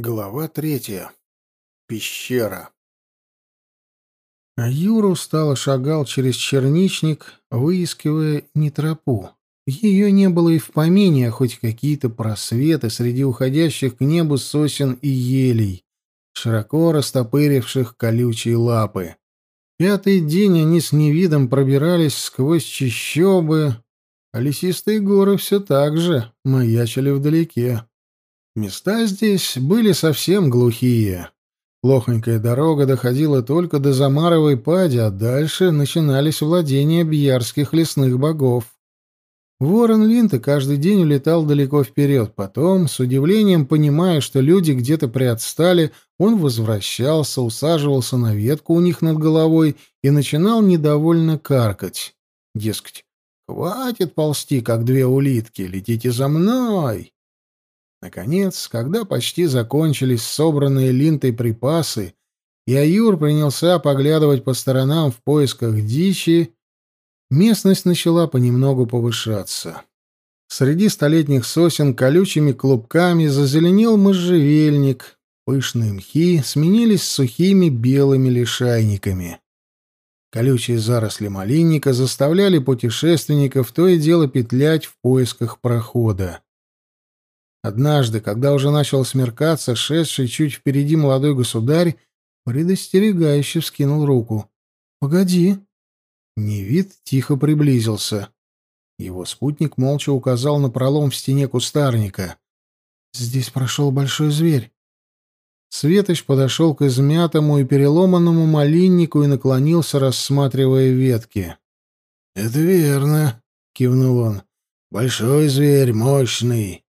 Глава третья. Пещера. Юра устало шагал через черничник, выискивая не тропу. Ее не было и в помине, а хоть какие-то просветы среди уходящих к небу сосен и елей, широко растопыривших колючие лапы. Пятый день они с невидом пробирались сквозь чащобы, а лесистые горы все так же маячили вдалеке. Места здесь были совсем глухие. Плохонькая дорога доходила только до Замаровой пади, а дальше начинались владения бьярских лесных богов. Ворон Линта каждый день улетал далеко вперед. Потом, с удивлением понимая, что люди где-то приотстали, он возвращался, усаживался на ветку у них над головой и начинал недовольно каркать. Дескать, «Хватит ползти, как две улитки, летите за мной!» Наконец, когда почти закончились собранные линтой припасы, и Аюр принялся поглядывать по сторонам в поисках дичи, местность начала понемногу повышаться. Среди столетних сосен колючими клубками зазеленел можжевельник, пышные мхи сменились сухими белыми лишайниками. Колючие заросли малинника заставляли путешественников то и дело петлять в поисках прохода. Однажды, когда уже начал смеркаться, шедший чуть впереди молодой государь предостерегающе вскинул руку. «Погоди!» Невид тихо приблизился. Его спутник молча указал на пролом в стене кустарника. «Здесь прошел большой зверь». Светоч подошел к измятому и переломанному малиннику и наклонился, рассматривая ветки. «Это верно», — кивнул он. «Большой зверь, мощный.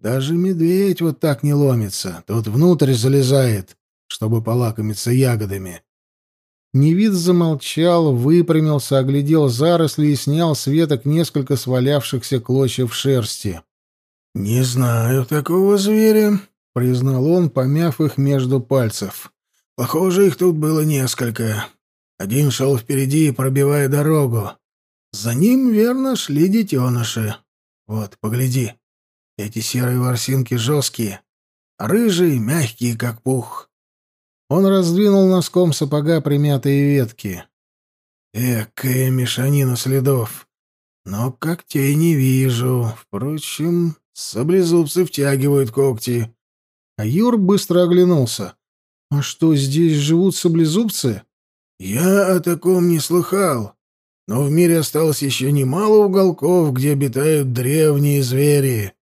Даже медведь вот так не ломится, тот внутрь залезает, чтобы полакомиться ягодами. Невид замолчал, выпрямился, оглядел заросли и снял с веток несколько свалявшихся клочьев шерсти. «Не знаю такого зверя», — признал он, помяв их между пальцев. «Похоже, их тут было несколько. Один шел впереди, пробивая дорогу. За ним, верно, шли детеныши. Вот, погляди». Эти серые ворсинки жесткие, рыжие мягкие, как пух. Он раздвинул носком сапога примятые ветки. Экая мешанина следов. Но когтей не вижу. Впрочем, саблезубцы втягивают когти. А Юр быстро оглянулся. «А что, здесь живут саблезубцы?» «Я о таком не слыхал. Но в мире осталось еще немало уголков, где обитают древние звери.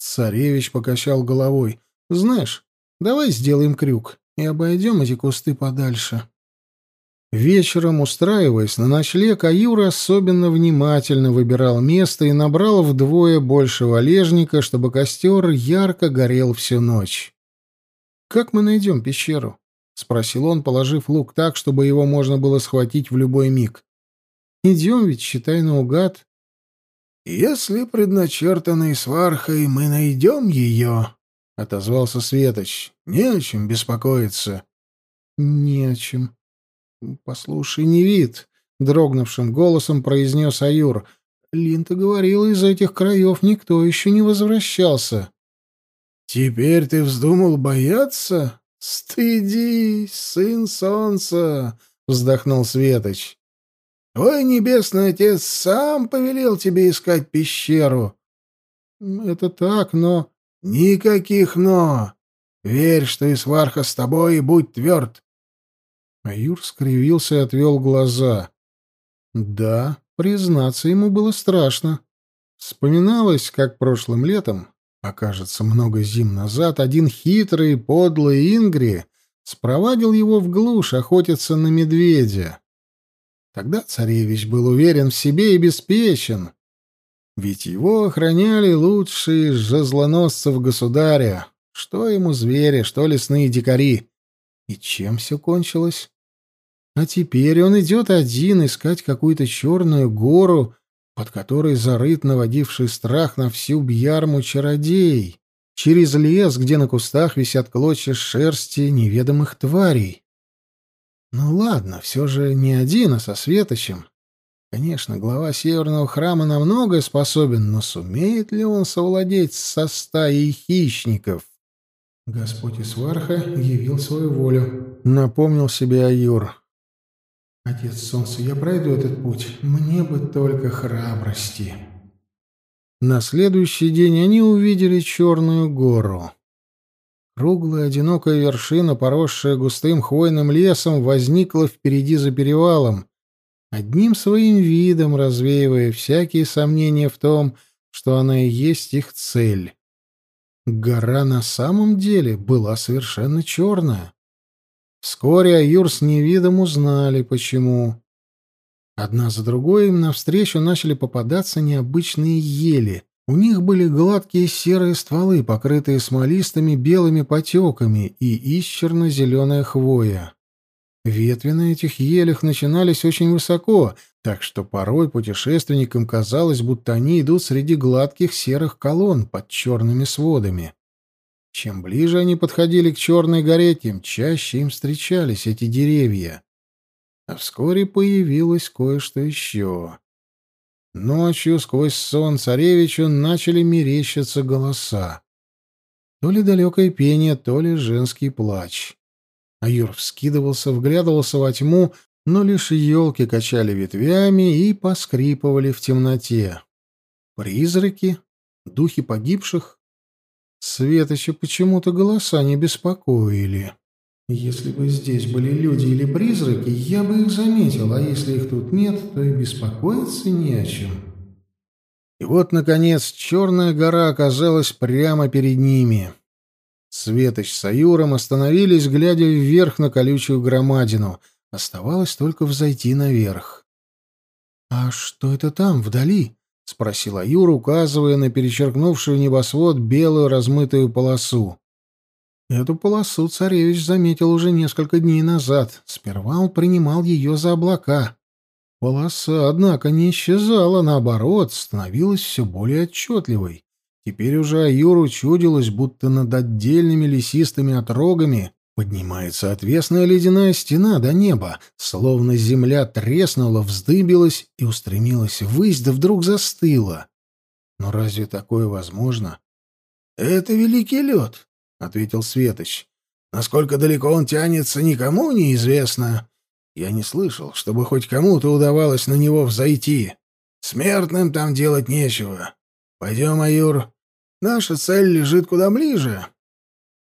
Царевич покачал головой. «Знаешь, давай сделаем крюк и обойдем эти кусты подальше». Вечером, устраиваясь на ночлег, Аюра особенно внимательно выбирал место и набрал вдвое больше валежника, чтобы костер ярко горел всю ночь. «Как мы найдем пещеру?» — спросил он, положив лук так, чтобы его можно было схватить в любой миг. «Идем ведь, считай, наугад. «Если предначертанной свархой мы найдем ее», — отозвался Светоч, — «не о чем беспокоиться». «Не о чем. Послушай, не вид», — дрогнувшим голосом произнес Аюр. «Линта говорила, из этих краев никто еще не возвращался». «Теперь ты вздумал бояться? Стыдись, сын солнца!» — вздохнул Светоч. Твой небесный отец сам повелел тебе искать пещеру. Это так, но... Никаких «но». Верь, что Исварха с тобой, и будь тверд. А Юр скривился и отвел глаза. Да, признаться ему было страшно. Вспоминалось, как прошлым летом, окажется, много зим назад, один хитрый, подлый Ингри спровадил его в глушь охотиться на медведя. Тогда царевич был уверен в себе и беспечен. Ведь его охраняли лучшие из жезлоносцев государя. Что ему звери, что лесные дикари. И чем все кончилось? А теперь он идет один искать какую-то черную гору, под которой зарыт наводивший страх на всю Бьярму чародей, через лес, где на кустах висят клочья шерсти неведомых тварей. Ну ладно, все же не один, а со Светочем. Конечно, глава Северного храма на многое способен, но сумеет ли он совладеть со стаей хищников? Господь Исварха явил свою волю, напомнил себе Аюр. Отец Солнца, я пройду этот путь, мне бы только храбрости. На следующий день они увидели черную гору. Круглая одинокая вершина, поросшая густым хвойным лесом, возникла впереди за перевалом, одним своим видом развеивая всякие сомнения в том, что она и есть их цель. Гора на самом деле была совершенно черная. Вскоре Аюр с Невидом узнали, почему. Одна за другой им навстречу начали попадаться необычные ели. У них были гладкие серые стволы, покрытые смолистыми белыми потеками, и исчерно-зеленая хвоя. Ветви на этих елях начинались очень высоко, так что порой путешественникам казалось, будто они идут среди гладких серых колонн под черными сводами. Чем ближе они подходили к Черной горе, тем чаще им встречались эти деревья. А вскоре появилось кое-что еще. Ночью сквозь сон царевичу начали мерещиться голоса. То ли далекое пение, то ли женский плач. Аюр вскидывался, вглядывался во тьму, но лишь елки качали ветвями и поскрипывали в темноте. Призраки? Духи погибших? Светоча почему-то голоса не беспокоили. Если бы здесь были люди или призраки, я бы их заметил, а если их тут нет, то и беспокоиться не о чем. И вот, наконец, черная гора оказалась прямо перед ними. Светоч с Аюром остановились, глядя вверх на колючую громадину. Оставалось только взойти наверх. «А что это там, вдали?» — спросил Аюр, указывая на перечеркнувшую небосвод белую размытую полосу. Эту полосу царевич заметил уже несколько дней назад. Сперва он принимал ее за облака. Полоса, однако, не исчезала, наоборот, становилась все более отчетливой. Теперь уже Аюру чудилось, будто над отдельными лесистыми отрогами поднимается отвесная ледяная стена до неба, словно земля треснула, вздыбилась и устремилась ввысь, да вдруг застыла. Но разве такое возможно? — Это великий лед, — ответил Светоч. — Насколько далеко он тянется, никому неизвестно. Я не слышал, чтобы хоть кому-то удавалось на него взойти. Смертным там делать нечего. Пойдем, Аюр. Наша цель лежит куда ближе.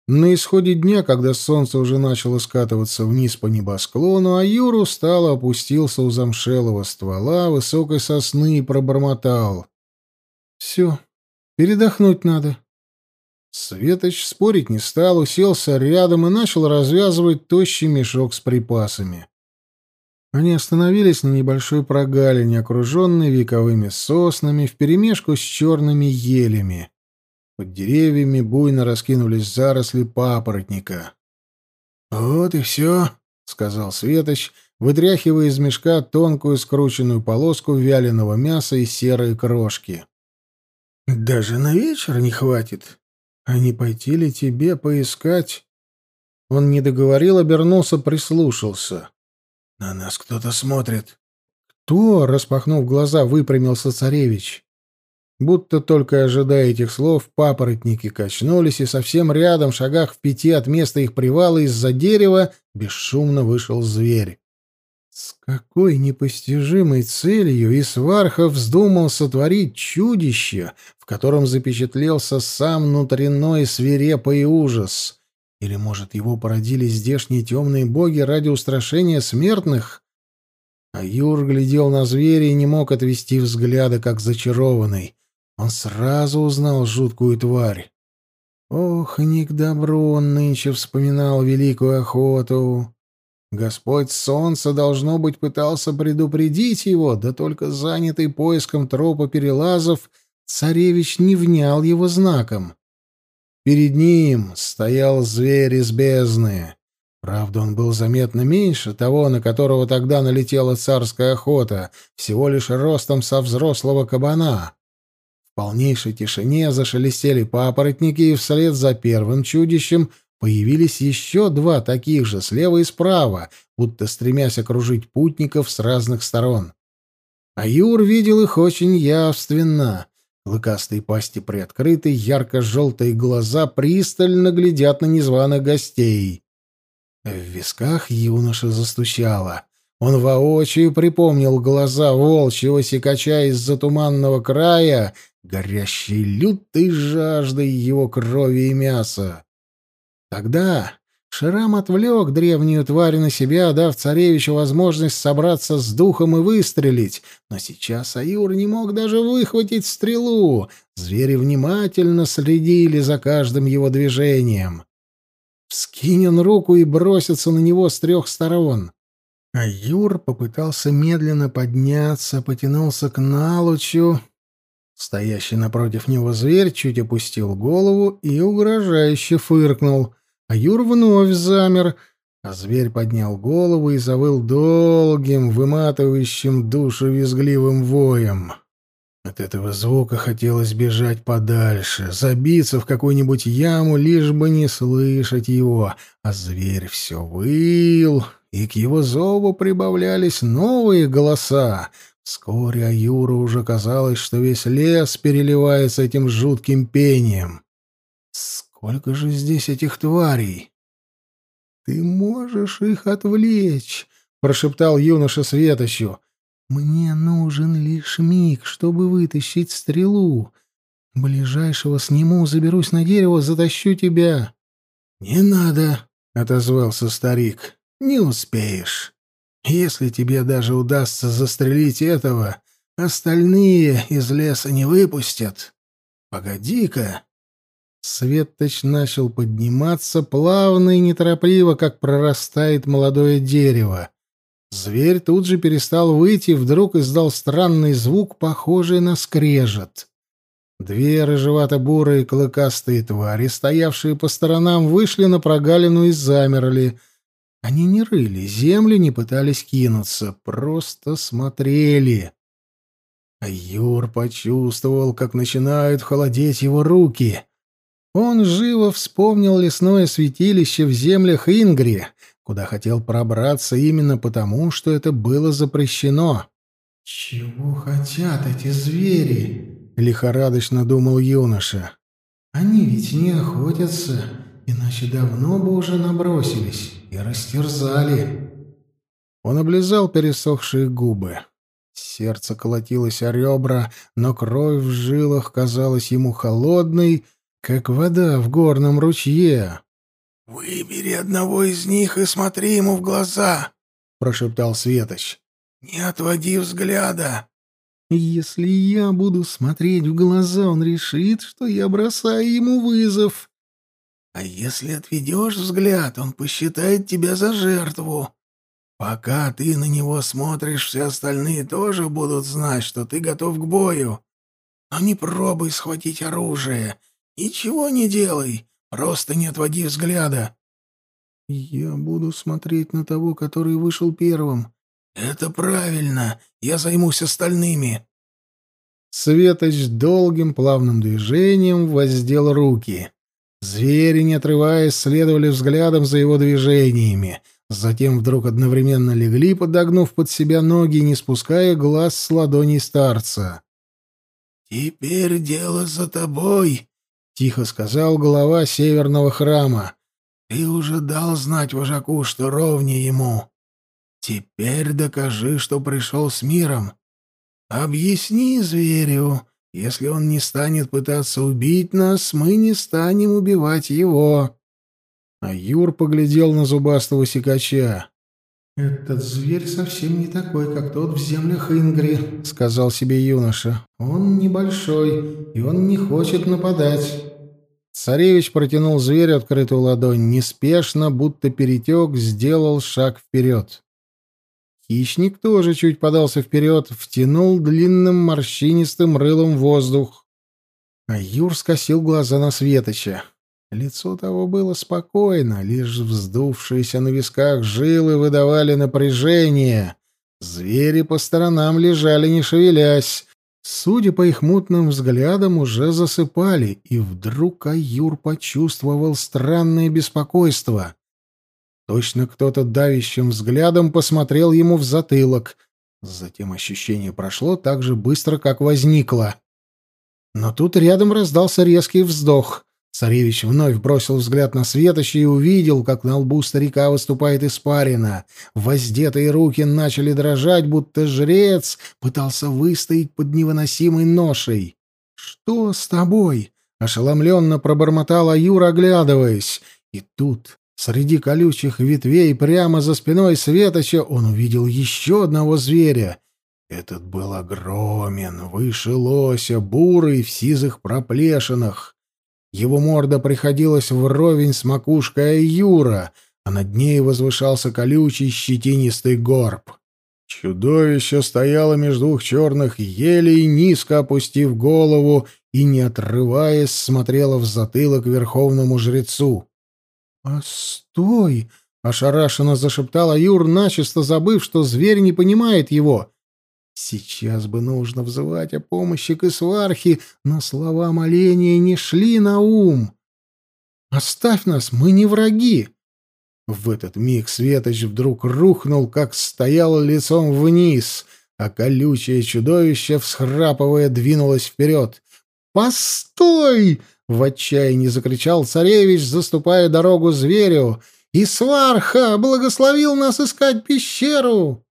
На исходе дня, когда солнце уже начало скатываться вниз по небосклону, Аюр устало опустился у замшелого ствола высокой сосны и пробормотал. «Все, передохнуть надо». Светоч спорить не стал, уселся рядом и начал развязывать тощий мешок с припасами. Они остановились на небольшой прогалине, окруженной вековыми соснами, вперемешку с черными елями. Под деревьями буйно раскинулись заросли папоротника. «Вот и все», — сказал Светоч, вытряхивая из мешка тонкую скрученную полоску вяленого мяса и серые крошки. «Даже на вечер не хватит. А не пойти ли тебе поискать?» Он не договорил, обернулся, прислушался. «На нас кто-то смотрит». «Кто?» — распахнув глаза, выпрямился царевич. Будто только ожидая этих слов, папоротники качнулись, и совсем рядом, шагах в пяти от места их привала, из-за дерева бесшумно вышел зверь. С какой непостижимой целью Исварха вздумал сотворить чудище, в котором запечатлелся сам внутренной свирепый ужас — или, может, его породили здешние темные боги ради устрашения смертных? А Юр глядел на зверя и не мог отвести взгляда, как зачарованный. Он сразу узнал жуткую тварь. Ох, не к добру он нынче вспоминал великую охоту. Господь Солнца, должно быть, пытался предупредить его, да только занятый поиском тропа перелазов, царевич не внял его знаком. Перед ним стоял зверь из бездны. Правда, он был заметно меньше того, на которого тогда налетела царская охота, всего лишь ростом со взрослого кабана. В полнейшей тишине зашелестели папоротники, и вслед за первым чудищем появились еще два таких же, слева и справа, будто стремясь окружить путников с разных сторон. А Юр видел их очень явственно. Клыкастые пасти приоткрыты, ярко-желтые глаза пристально глядят на незваных гостей. В висках юноша застучало. Он воочию припомнил глаза волчьего секача из-за туманного края, горящей лютой жаждой его крови и мяса. Тогда Шрам отвлек древнюю тварь на себя, дав царевичу возможность собраться с духом и выстрелить. Но сейчас Аюр не мог даже выхватить стрелу. Звери внимательно следили за каждым его движением. Вскинь он руку и бросится на него с трех сторон. Аюр попытался медленно подняться, потянулся к Налучу. Стоящий напротив него зверь чуть опустил голову и угрожающе фыркнул — а Юр вновь замер, а зверь поднял голову и завыл долгим, выматывающим душу визгливым воем. От этого звука хотелось бежать подальше, забиться в какую-нибудь яму, лишь бы не слышать его, а зверь все выл, и к его зову прибавлялись новые голоса. Вскоре Аюру уже казалось, что весь лес переливается этим жутким пением. Сколько же здесь этих тварей? Ты можешь их отвлечь, прошептал юноша Светощу. Мне нужен лишь миг, чтобы вытащить стрелу. Ближайшего сниму, заберусь на дерево, затащу тебя. Не надо, отозвался старик. Не успеешь. Если тебе даже удастся застрелить этого, остальные из леса не выпустят. Погоди-ка, Светоч начал подниматься плавно и неторопливо, как прорастает молодое дерево. Зверь тут же перестал выйти вдруг издал странный звук, похожий на скрежет. Две рыжевато-бурые клыкастые твари, стоявшие по сторонам, вышли на прогалину и замерли. Они не рыли землю, не пытались кинуться, просто смотрели. А Юр почувствовал, как начинают холодеть его руки — он живо вспомнил лесное святилище в землях Ингри, куда хотел пробраться именно потому, что это было запрещено. «Чего хотят эти звери?» — лихорадочно думал юноша. «Они ведь не охотятся, иначе давно бы уже набросились и растерзали». Он облизал пересохшие губы. Сердце колотилось о ребра, но кровь в жилах казалась ему холодной, как вода в горном ручье. «Выбери одного из них и смотри ему в глаза», — прошептал Светоч. «Не отводи взгляда». «Если я буду смотреть в глаза, он решит, что я бросаю ему вызов». «А если отведешь взгляд, он посчитает тебя за жертву. Пока ты на него смотришь, все остальные тоже будут знать, что ты готов к бою. Но не пробуй схватить оружие» Ничего не делай, просто не отводи взгляда. Я буду смотреть на того, который вышел первым. Это правильно. Я займусь остальными. Светоч долгим плавным движением воздел руки. Звери, не отрываясь, следовали взглядом за его движениями. Затем вдруг одновременно легли, подогнув под себя ноги, не спуская глаз с ладоней старца. «Теперь дело за тобой», — тихо сказал глава северного храма. «Ты уже дал знать вожаку, что ровнее ему. Теперь докажи, что пришел с миром. Объясни зверю, если он не станет пытаться убить нас, мы не станем убивать его». А Юр поглядел на зубастого сикача. «Этот зверь совсем не такой, как тот в землях Ингри», — сказал себе юноша. «Он небольшой, и он не хочет нападать». Царевич протянул зверю открытую ладонь, неспешно, будто перетек, сделал шаг вперед. Хищник тоже чуть подался вперед, втянул длинным морщинистым рылом воздух. А Юр скосил глаза на Светоча. Лицо того было спокойно, лишь вздувшиеся на висках жилы выдавали напряжение. Звери по сторонам лежали, не шевелясь. Судя по их мутным взглядам, уже засыпали, и вдруг Аюр почувствовал странное беспокойство. Точно кто-то давящим взглядом посмотрел ему в затылок. Затем ощущение прошло так же быстро, как возникло. Но тут рядом раздался резкий вздох. Царевич вновь бросил взгляд на светоще и увидел, как на лбу старика выступает испарина. Воздетые руки начали дрожать, будто жрец пытался выстоять под невыносимой ношей. «Что с тобой?» — ошеломленно пробормотал Аюр, оглядываясь. И тут, среди колючих ветвей, прямо за спиной Светоча, он увидел еще одного зверя. Этот был огромен, выше лося, бурый, в сизых проплешинах. Его морда приходилась вровень с макушкой Аюра, а над ней возвышался колючий щетинистый горб. Чудовище стояло между двух черных елей, низко опустив голову и, не отрываясь, смотрело в затылок верховному жрецу. «А стой!» — ошарашенно зашептал Аюр, начисто забыв, что зверь не понимает его. Сейчас бы нужно взывать о помощи к Исвархе, но слова моления не шли на ум. «Оставь нас, мы не враги!» В этот миг Светоч вдруг рухнул, как стоял лицом вниз, а колючее чудовище, всхрапывая, двинулось вперед. «Постой!» — в отчаянии закричал царевич, заступая дорогу зверю. «Исварха благословил нас искать пещеру!»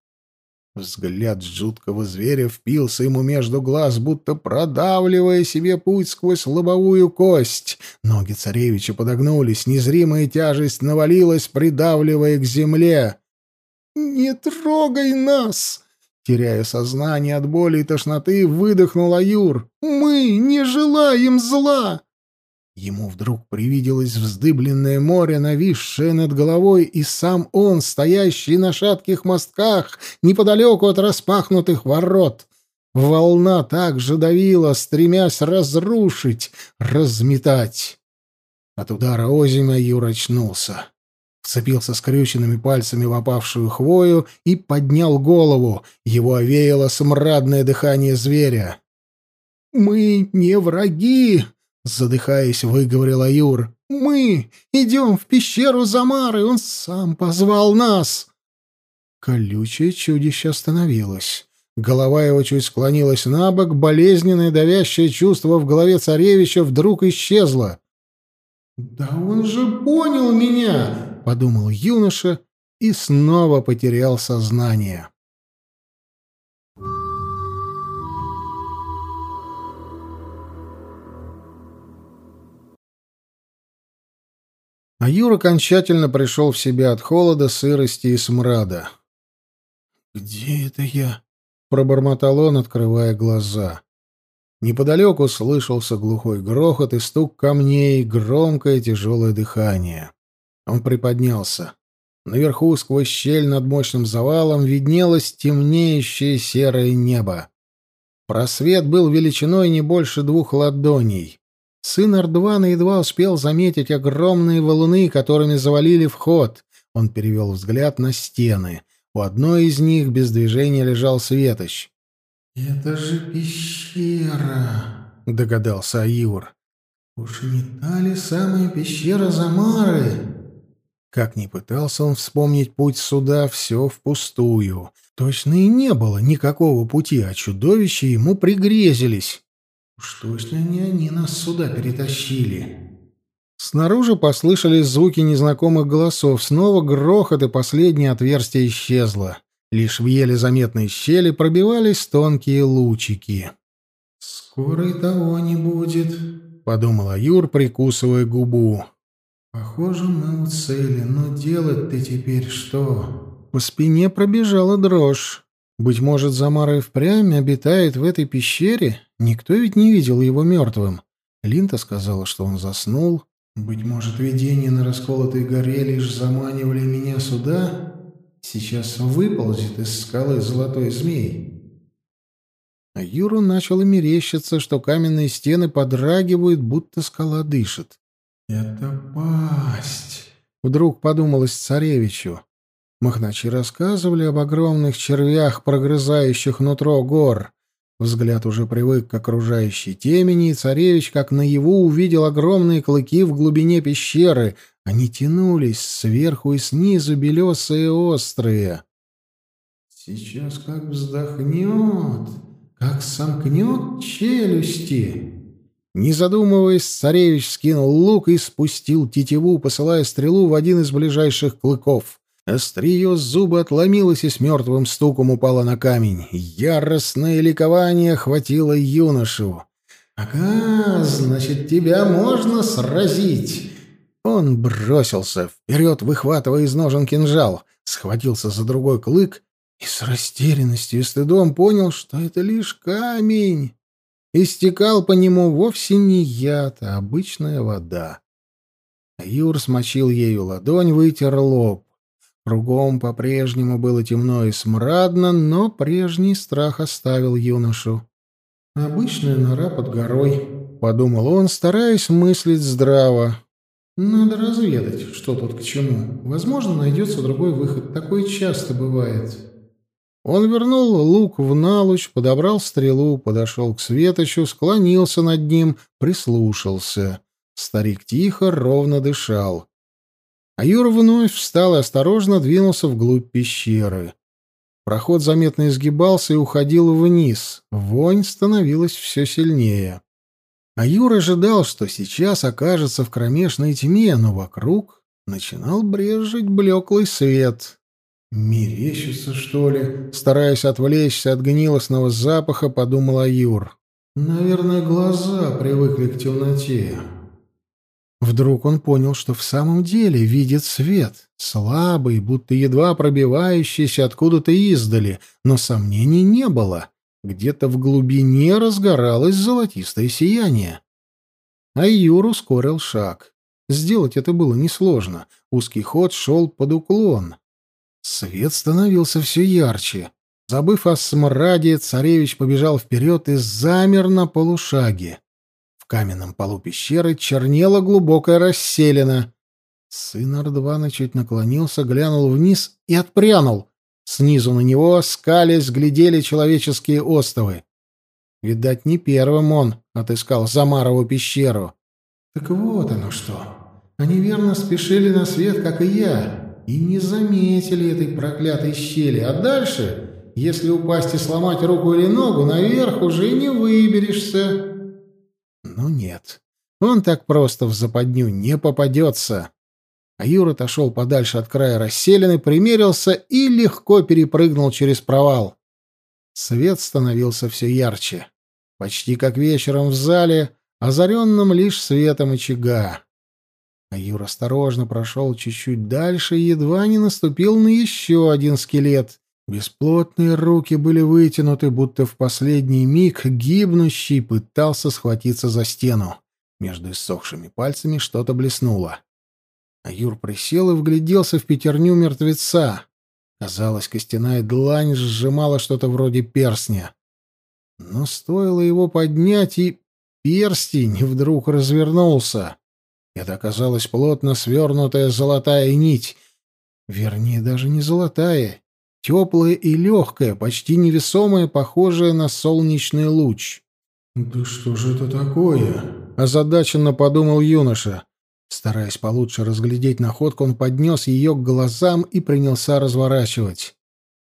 Взгляд жуткого зверя впился ему между глаз, будто продавливая себе путь сквозь лобовую кость. Ноги царевича подогнулись, незримая тяжесть навалилась, придавливая к земле. «Не трогай нас!» Теряя сознание от боли и тошноты, выдохнул Аюр. «Мы не желаем зла!» Ему вдруг привиделось вздыбленное море, нависшее над головой, и сам он, стоящий на шатких мостках, неподалеку от распахнутых ворот. Волна также давила, стремясь разрушить, разметать. От удара озимя Юр очнулся. Вцепился скрюченными пальцами в опавшую хвою и поднял голову. Его овеяло смрадное дыхание зверя. «Мы не враги!» Задыхаясь, выговорил Аюр. «Мы идем в пещеру Замары, он сам позвал нас!» Колючее чудище остановилось. Голова его чуть склонилась на бок, болезненное давящее чувство в голове царевича вдруг исчезло. «Да он же понял меня!» — подумал юноша и снова потерял сознание. А Юр окончательно пришел в себя от холода, сырости и смрада. «Где это я?» — пробормотал он, открывая глаза. Неподалеку слышался глухой грохот и стук камней, громкое тяжелое дыхание. Он приподнялся. Наверху, сквозь щель над мощным завалом, виднелось темнеющее серое небо. Просвет был величиной не больше двух ладоней. Сын Ардвана едва успел заметить огромные валуны, которыми завалили вход. Он перевел взгляд на стены. У одной из них без движения лежал Светоч. «Это же пещера», — догадался Аюр. «Уж не та ли самая пещера Замары?» Как ни пытался он вспомнить путь сюда, все впустую. Точно и не было никакого пути, а чудовища ему пригрезились. Уж точно не они нас сюда перетащили. Снаружи послышались звуки незнакомых голосов. Снова грохот, и последнее отверстие исчезло. Лишь в еле заметной щели пробивались тонкие лучики. «Скоро и того не будет», — подумала Юр, прикусывая губу. «Похоже, мы у цели, но делать-то теперь что?» По спине пробежала дрожь. Быть может, Замара и впрямь обитает в этой пещере? Никто ведь не видел его мертвым. Линта сказала, что он заснул. Быть может, видения на расколотой горе лишь заманивали меня сюда? Сейчас выползет из скалы золотой змей. А Юру начало мерещиться, что каменные стены подрагивают, будто скала дышит. «Это пасть!» — вдруг подумалось царевичу. Махначи рассказывали об огромных червях, прогрызающих нутро гор. Взгляд уже привык к окружающей темени, и царевич, как наяву, увидел огромные клыки в глубине пещеры. Они тянулись сверху и снизу, белесые и острые. «Сейчас как вздохнет, как сомкнет челюсти!» Не задумываясь, царевич скинул лук и спустил тетиву, посылая стрелу в один из ближайших клыков. Острие зуба отломилось и с мертвым стуком упало на камень. Яростное ликование охватило юношу. «Ага, значит, тебя можно сразить!» Он бросился вперед, выхватывая из ножен кинжал, схватился за другой клык и с растерянностью и стыдом понял, что это лишь камень. Истекал по нему вовсе не яд, а обычная вода. Юр смочил ею ладонь, вытер лоб. Кругом по-прежнему было темно и смрадно, но прежний страх оставил юношу. «Обычная нора под горой», — подумал он, стараясь мыслить здраво. «Надо разведать, что тут к чему. Возможно, найдется другой выход. Такое часто бывает». Он вернул лук в налуч, подобрал стрелу, подошел к Светочу, склонился над ним, прислушался. Старик тихо, ровно дышал. А Юра вновь встал и осторожно двинулся вглубь пещеры. Проход заметно изгибался и уходил вниз. Вонь становилась все сильнее. А Юра ожидал, что сейчас окажется в кромешной тьме, но вокруг начинал брезжить блеклый свет. «Мерещится, что ли?» Стараясь отвлечься от гнилостного запаха, подумал Аюр. «Наверное, глаза привыкли к темноте». Вдруг он понял, что в самом деле видит свет, слабый, будто едва пробивающийся откуда-то издали, но сомнений не было. Где-то в глубине разгоралось золотистое сияние. А Юр ускорил шаг. Сделать это было несложно. Узкий ход шел под уклон. Свет становился все ярче. Забыв о смраде, царевич побежал вперед и замер на полушаге. Каменном полу пещеры чернела глубокая расселена. Сын Ардвана чуть наклонился, глянул вниз и отпрянул. Снизу на него, скались, глядели человеческие остовы. Видать, не первым он отыскал Замарову пещеру. Так вот оно что. Они верно спешили на свет, как и я и не заметили этой проклятой щели. А дальше, если упасть и сломать руку или ногу, наверх уже не выберешься. Ну нет, он так просто в западню не попадется. А Юра отошел подальше от края расселены, примерился и легко перепрыгнул через провал. Свет становился все ярче. Почти как вечером в зале, озаренном лишь светом очага. А Юр осторожно прошел чуть-чуть дальше и едва не наступил на еще один скелет. Бесплотные руки были вытянуты, будто в последний миг гибнущий пытался схватиться за стену. Между иссохшими пальцами что-то блеснуло. А Юр присел и вгляделся в пятерню мертвеца. Казалось, костяная длань сжимала что-то вроде перстня. Но стоило его поднять, и перстень вдруг развернулся. Это оказалась плотно свернутая золотая нить. Вернее, даже не золотая. Теплая и легкая, почти невесомая, похожая на солнечный луч. «Да что же это такое?» — озадаченно подумал юноша. Стараясь получше разглядеть находку, он поднес ее к глазам и принялся разворачивать.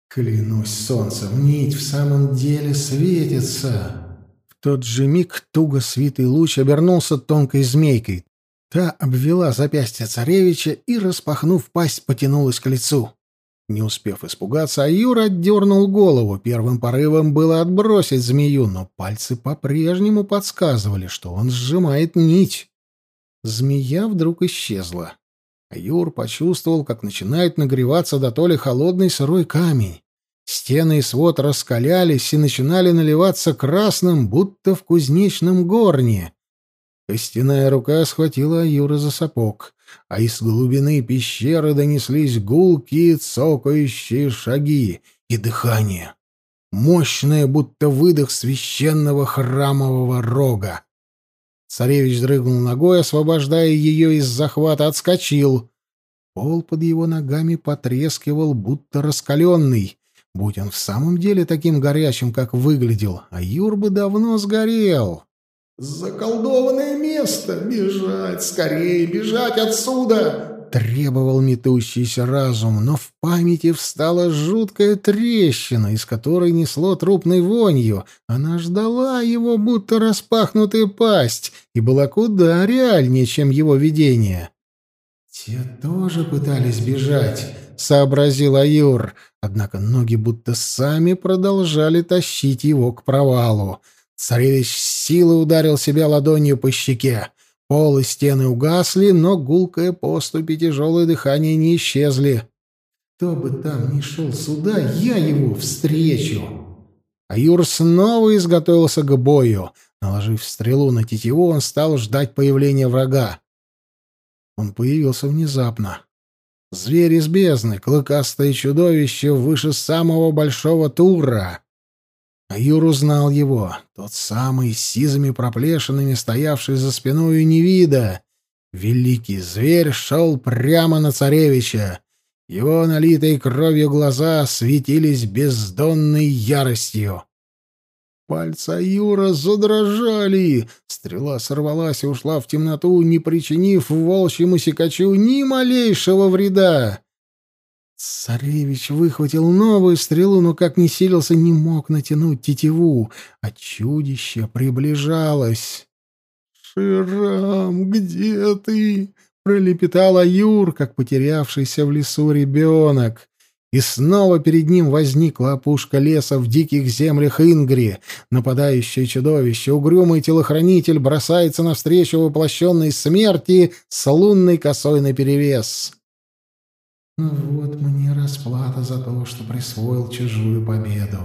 «Клянусь солнцем, нить в самом деле светится!» В тот же миг туго свитый луч обернулся тонкой змейкой, Та обвела запястье царевича и, распахнув пасть, потянулась к лицу. Не успев испугаться, Аюр отдернул голову. Первым порывом было отбросить змею, но пальцы по-прежнему подсказывали, что он сжимает нить. Змея вдруг исчезла. Аюр почувствовал, как начинает нагреваться до то ли холодный сырой камень. Стены и свод раскалялись и начинали наливаться красным, будто в кузнечном горне. Костяная рука схватила Аюра за сапог, а из глубины пещеры донеслись гулкие цокающие шаги и дыхание. Мощное, будто выдох священного храмового рога. Царевич дрыгнул ногой, освобождая ее из захвата, отскочил. Пол под его ногами потрескивал, будто раскаленный. Будь он в самом деле таким горячим, как выглядел, а Юр бы давно сгорел. «Заколдованное место! Бежать! Скорее бежать отсюда!» требовал метущийся разум, но в памяти встала жуткая трещина, из которой несло трупной вонью. Она ждала его, будто распахнутая пасть, и была куда реальнее, чем его видение. «Те тоже пытались бежать», — сообразил Аюр, однако ноги будто сами продолжали тащить его к провалу. Царевич с силой ударил себя ладонью по щеке. Пол и стены угасли, но гулкая поступь и тяжелое дыхание не исчезли. «Кто бы там ни шел сюда, я его встречу!» А Юр снова изготовился к бою. Наложив стрелу на тетиву, он стал ждать появления врага. Он появился внезапно. Зверь из бездны, клыкастое чудовище выше самого большого тура. А Юр узнал его, тот самый, с сизыми проплешинами, стоявший за спиной Невида. Великий зверь шел прямо на царевича. Его налитые кровью глаза светились бездонной яростью. Пальцы Юра задрожали. Стрела сорвалась и ушла в темноту, не причинив волчьему сикачу ни малейшего вреда. Царевич выхватил новую стрелу, но, как ни силился, не мог натянуть тетиву, а чудище приближалось. «Ширам, где ты?» — пролепетал Аюр, как потерявшийся в лесу ребенок. И снова перед ним возникла опушка леса в диких землях Ингри. Нападающее чудовище, угрюмый телохранитель бросается навстречу воплощенной смерти с лунной косой наперевес. Ну вот мне расплата за то, что присвоил чужую победу.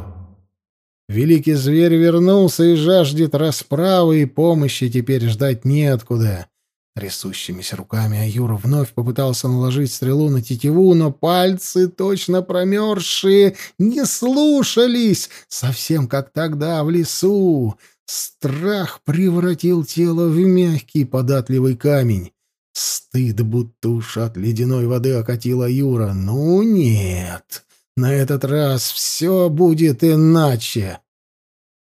Великий зверь вернулся и жаждет расправы и помощи теперь ждать неоткуда. Трясущимися руками Аюра вновь попытался наложить стрелу на тетиву, но пальцы, точно промерзшие, не слушались, совсем как тогда в лесу. Страх превратил тело в мягкий податливый камень. Стыд, будто уж от ледяной воды окатила Юра. Ну нет, на этот раз все будет иначе.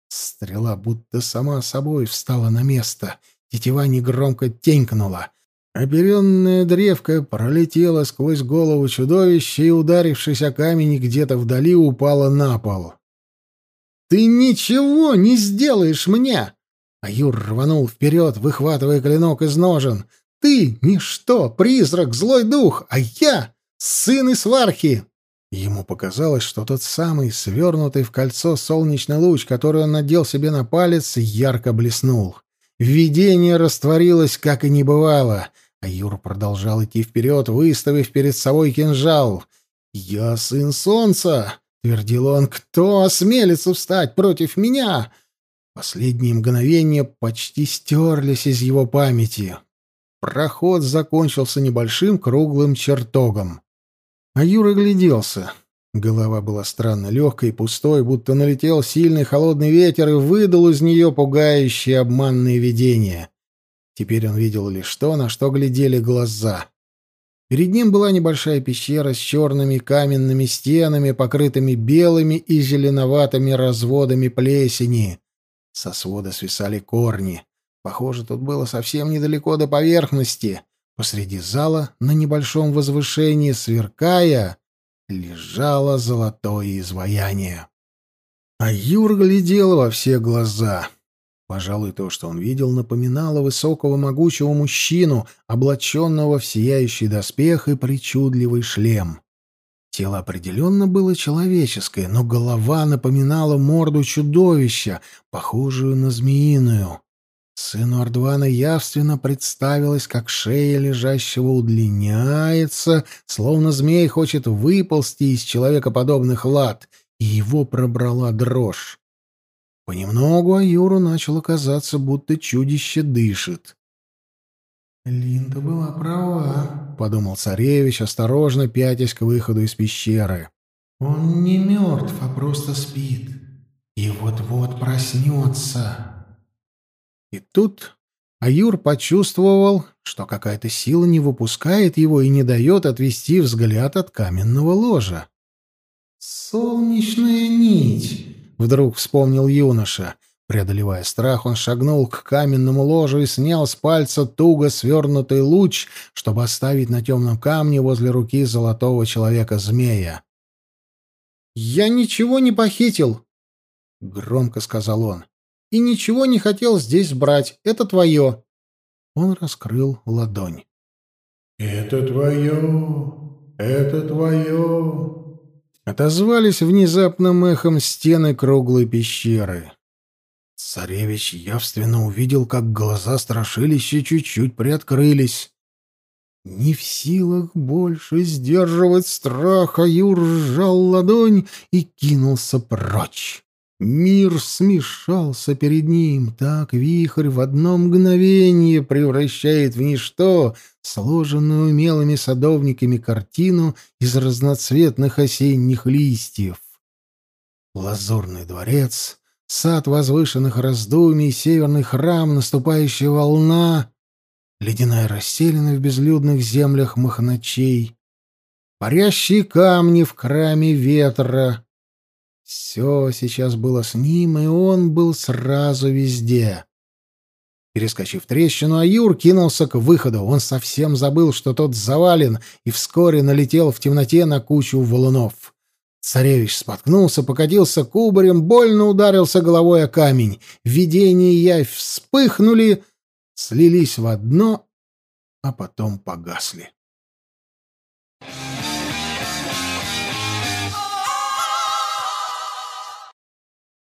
Стрела будто сама собой встала на место. Тетива негромко тенькнула. Оперенная древка пролетела сквозь голову чудовища и, ударившись о камень, где-то вдали упала на пол. «Ты ничего не сделаешь мне!» Аюр рванул вперед, выхватывая клинок из ножен. Ты — ничто, призрак, злой дух, а я — сын Исвархи!» Ему показалось, что тот самый свернутый в кольцо солнечный луч, который он надел себе на палец, ярко блеснул. Видение растворилось, как и не бывало, а Юр продолжал идти вперед, выставив перед собой кинжал. «Я сын солнца!» — твердил он. «Кто осмелится встать против меня?» Последние мгновения почти стерлись из его памяти. Проход закончился небольшим круглым чертогом. А Юра гляделся. Голова была странно легкой и пустой, будто налетел сильный холодный ветер и выдал из нее пугающие обманные видения. Теперь он видел лишь то, на что глядели глаза. Перед ним была небольшая пещера с черными каменными стенами, покрытыми белыми и зеленоватыми разводами плесени. Со свода свисали корни. Похоже, тут было совсем недалеко до поверхности. Посреди зала, на небольшом возвышении, сверкая, лежало золотое изваяние. А Юр глядел во все глаза. Пожалуй, то, что он видел, напоминало высокого могучего мужчину, облаченного в сияющий доспех и причудливый шлем. Тело определенно было человеческое, но голова напоминала морду чудовища, похожую на змеиную. Сыну Ардвана явственно представилось, как шея лежащего удлиняется, словно змей хочет выползти из человекоподобных лад, и его пробрала дрожь. Понемногу Аюру начало казаться, будто чудище дышит. «Линда была права», — подумал царевич, осторожно пятясь к выходу из пещеры. «Он не мертв, а просто спит, и вот-вот проснется». И тут Аюр почувствовал, что какая-то сила не выпускает его и не дает отвести взгляд от каменного ложа. «Солнечная нить», — вдруг вспомнил юноша. Преодолевая страх, он шагнул к каменному ложу и снял с пальца туго свернутый луч, чтобы оставить на темном камне возле руки золотого человека-змея. «Я ничего не похитил», — громко сказал он, — «и ничего не хотел здесь брать. Это твое». Он раскрыл ладонь. «Это твое, это твое!» Отозвались внезапным эхом стены круглой пещеры. Царевич явственно увидел, как глаза страшилища чуть-чуть приоткрылись. Не в силах больше сдерживать страха, Юр сжал ладонь и кинулся прочь. Мир смешался перед ним, так вихрь в одно мгновение превращает в ничто сложенную умелыми садовниками картину из разноцветных осенних листьев. Лазурный дворец, сад возвышенных раздумий, северный храм, наступающая волна, ледяная расселена в безлюдных землях махначей, парящие камни в краме ветра — все сейчас было с ним, и он был сразу везде. Перескочив трещину, Аюр кинулся к выходу. Он совсем забыл, что тот завален, и вскоре налетел в темноте на кучу валунов. Царевич споткнулся, покатился кубарем, больно ударился головой о камень. Видение и явь вспыхнули, слились в одно, а потом погасли.